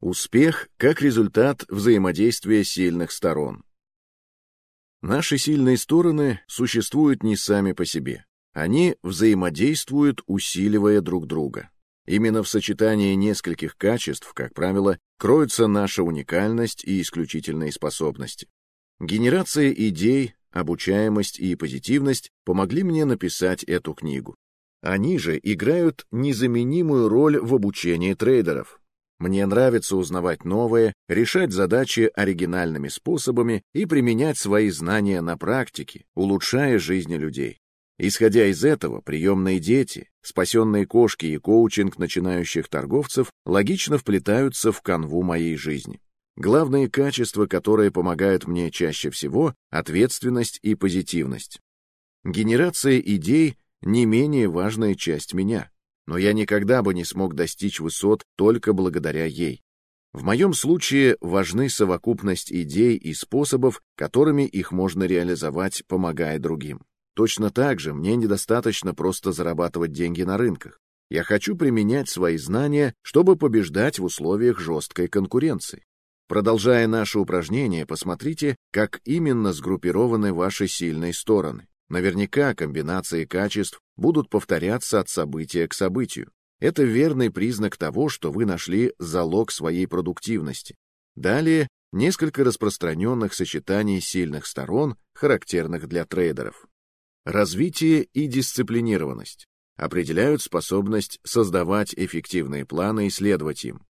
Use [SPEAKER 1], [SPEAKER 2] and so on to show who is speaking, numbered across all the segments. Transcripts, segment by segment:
[SPEAKER 1] Успех как результат взаимодействия сильных сторон. Наши сильные стороны существуют не сами по себе. Они взаимодействуют, усиливая друг друга. Именно в сочетании нескольких качеств, как правило, кроется наша уникальность и исключительные способности. Генерация идей, обучаемость и позитивность помогли мне написать эту книгу. Они же играют незаменимую роль в обучении трейдеров. Мне нравится узнавать новое, решать задачи оригинальными способами и применять свои знания на практике, улучшая жизни людей. Исходя из этого, приемные дети, спасенные кошки и коучинг начинающих торговцев логично вплетаются в канву моей жизни. Главные качества, которые помогают мне чаще всего — ответственность и позитивность. Генерация идей — не менее важная часть меня, но я никогда бы не смог достичь высот только благодаря ей. В моем случае важны совокупность идей и способов, которыми их можно реализовать, помогая другим. Точно так же мне недостаточно просто зарабатывать деньги на рынках. Я хочу применять свои знания, чтобы побеждать в условиях жесткой конкуренции. Продолжая наше упражнение, посмотрите, как именно сгруппированы ваши сильные стороны. Наверняка комбинации качеств будут повторяться от события к событию. Это верный признак того, что вы нашли залог своей продуктивности. Далее несколько распространенных сочетаний сильных сторон, характерных для трейдеров. Развитие и дисциплинированность определяют способность создавать эффективные планы и следовать им.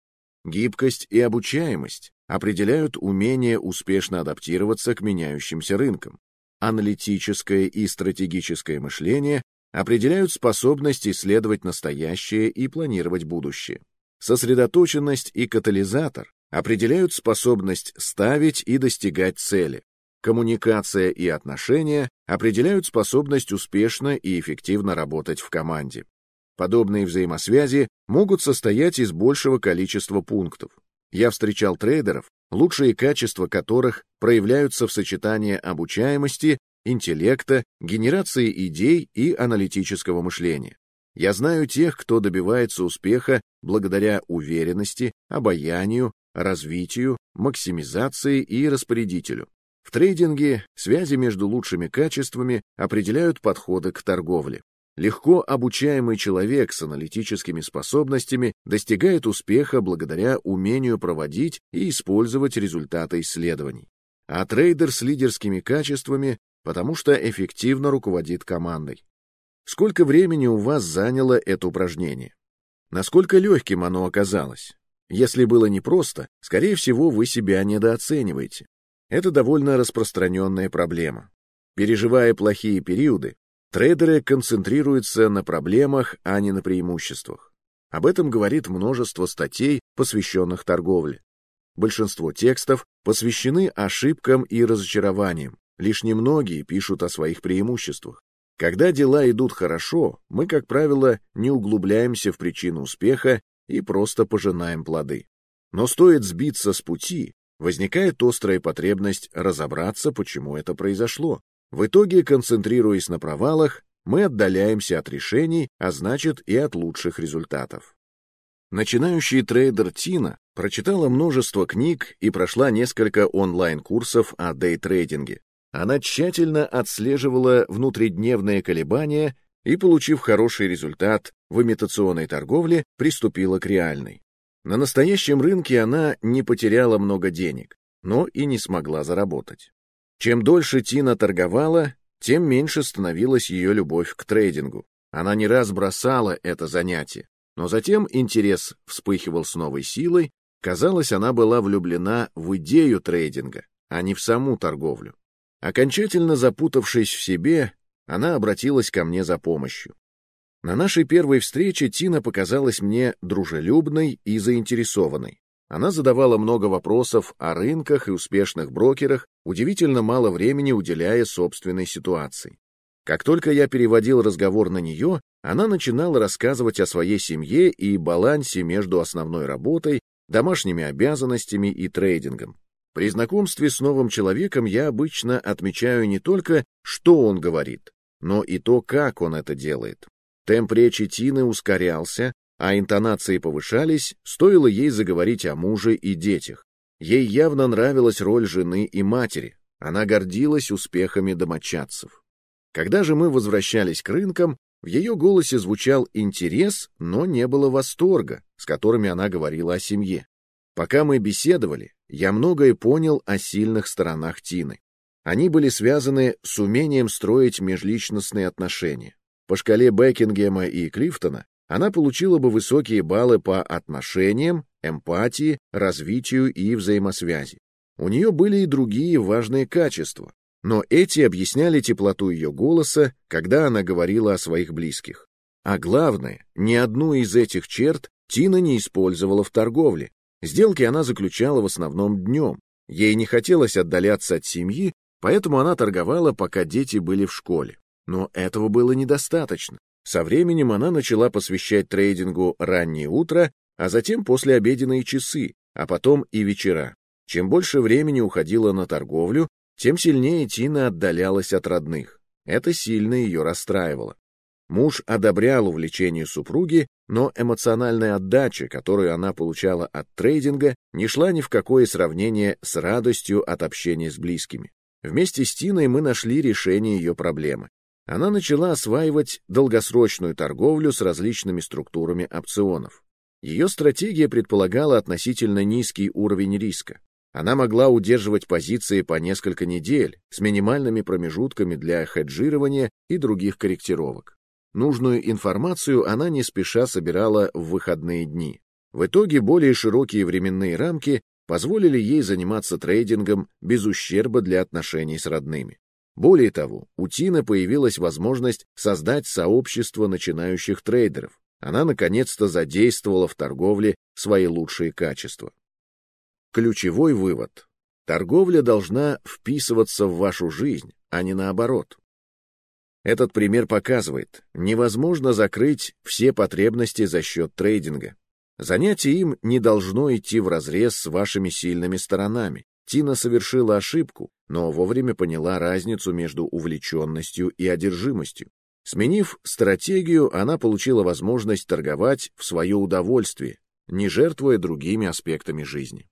[SPEAKER 1] Гибкость и обучаемость определяют умение успешно адаптироваться к меняющимся рынкам. Аналитическое и стратегическое мышление определяют способность исследовать настоящее и планировать будущее. Сосредоточенность и катализатор определяют способность ставить и достигать цели. Коммуникация и отношения определяют способность успешно и эффективно работать в команде. Подобные взаимосвязи могут состоять из большего количества пунктов. Я встречал трейдеров, лучшие качества которых проявляются в сочетании обучаемости, интеллекта, генерации идей и аналитического мышления. Я знаю тех, кто добивается успеха благодаря уверенности, обаянию, развитию, максимизации и распорядителю. В трейдинге связи между лучшими качествами определяют подходы к торговле. Легко обучаемый человек с аналитическими способностями достигает успеха благодаря умению проводить и использовать результаты исследований. А трейдер с лидерскими качествами, потому что эффективно руководит командой. Сколько времени у вас заняло это упражнение? Насколько легким оно оказалось? Если было непросто, скорее всего, вы себя недооцениваете. Это довольно распространенная проблема. Переживая плохие периоды, Трейдеры концентрируются на проблемах, а не на преимуществах. Об этом говорит множество статей, посвященных торговле. Большинство текстов посвящены ошибкам и разочарованиям, лишь немногие пишут о своих преимуществах. Когда дела идут хорошо, мы, как правило, не углубляемся в причину успеха и просто пожинаем плоды. Но стоит сбиться с пути, возникает острая потребность разобраться, почему это произошло, в итоге, концентрируясь на провалах, мы отдаляемся от решений, а значит и от лучших результатов. Начинающий трейдер Тина прочитала множество книг и прошла несколько онлайн-курсов о дейтрейдинге. Она тщательно отслеживала внутридневные колебания и, получив хороший результат в имитационной торговле, приступила к реальной. На настоящем рынке она не потеряла много денег, но и не смогла заработать. Чем дольше Тина торговала, тем меньше становилась ее любовь к трейдингу. Она не раз бросала это занятие, но затем интерес вспыхивал с новой силой, казалось, она была влюблена в идею трейдинга, а не в саму торговлю. Окончательно запутавшись в себе, она обратилась ко мне за помощью. На нашей первой встрече Тина показалась мне дружелюбной и заинтересованной. Она задавала много вопросов о рынках и успешных брокерах, удивительно мало времени уделяя собственной ситуации. Как только я переводил разговор на нее, она начинала рассказывать о своей семье и балансе между основной работой, домашними обязанностями и трейдингом. При знакомстве с новым человеком я обычно отмечаю не только, что он говорит, но и то, как он это делает. Темп речи Тины ускорялся, а интонации повышались, стоило ей заговорить о муже и детях. Ей явно нравилась роль жены и матери, она гордилась успехами домочадцев. Когда же мы возвращались к рынкам, в ее голосе звучал интерес, но не было восторга, с которыми она говорила о семье. Пока мы беседовали, я многое понял о сильных сторонах Тины. Они были связаны с умением строить межличностные отношения. По шкале Бекингема и Клифтона она получила бы высокие баллы по отношениям, эмпатии, развитию и взаимосвязи. У нее были и другие важные качества, но эти объясняли теплоту ее голоса, когда она говорила о своих близких. А главное, ни одну из этих черт Тина не использовала в торговле. Сделки она заключала в основном днем. Ей не хотелось отдаляться от семьи, поэтому она торговала, пока дети были в школе. Но этого было недостаточно. Со временем она начала посвящать трейдингу раннее утро, а затем послеобеденные часы, а потом и вечера. Чем больше времени уходило на торговлю, тем сильнее Тина отдалялась от родных. Это сильно ее расстраивало. Муж одобрял увлечение супруги, но эмоциональная отдача, которую она получала от трейдинга, не шла ни в какое сравнение с радостью от общения с близкими. Вместе с Тиной мы нашли решение ее проблемы она начала осваивать долгосрочную торговлю с различными структурами опционов. Ее стратегия предполагала относительно низкий уровень риска. Она могла удерживать позиции по несколько недель с минимальными промежутками для хеджирования и других корректировок. Нужную информацию она не спеша собирала в выходные дни. В итоге более широкие временные рамки позволили ей заниматься трейдингом без ущерба для отношений с родными. Более того, у Тины появилась возможность создать сообщество начинающих трейдеров. Она наконец-то задействовала в торговле свои лучшие качества. Ключевой вывод. Торговля должна вписываться в вашу жизнь, а не наоборот. Этот пример показывает, невозможно закрыть все потребности за счет трейдинга. Занятие им не должно идти вразрез с вашими сильными сторонами. Тина совершила ошибку, но вовремя поняла разницу между увлеченностью и одержимостью. Сменив стратегию, она получила возможность торговать в свое удовольствие, не жертвуя другими аспектами жизни.